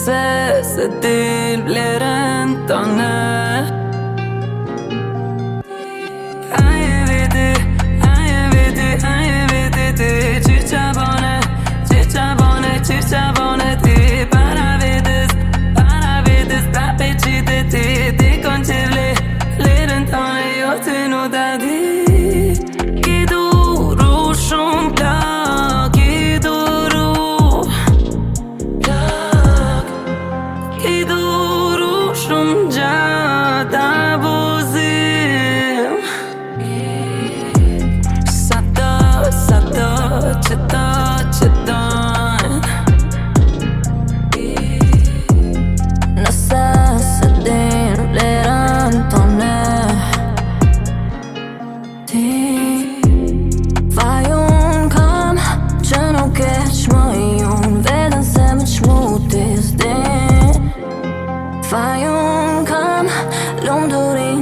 Se se din blentona I have with it I have with it I have with it ti ciabone ciabone ciabone ti Para I para this but I have this ti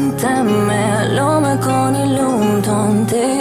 Contamelo, ma con il lunton te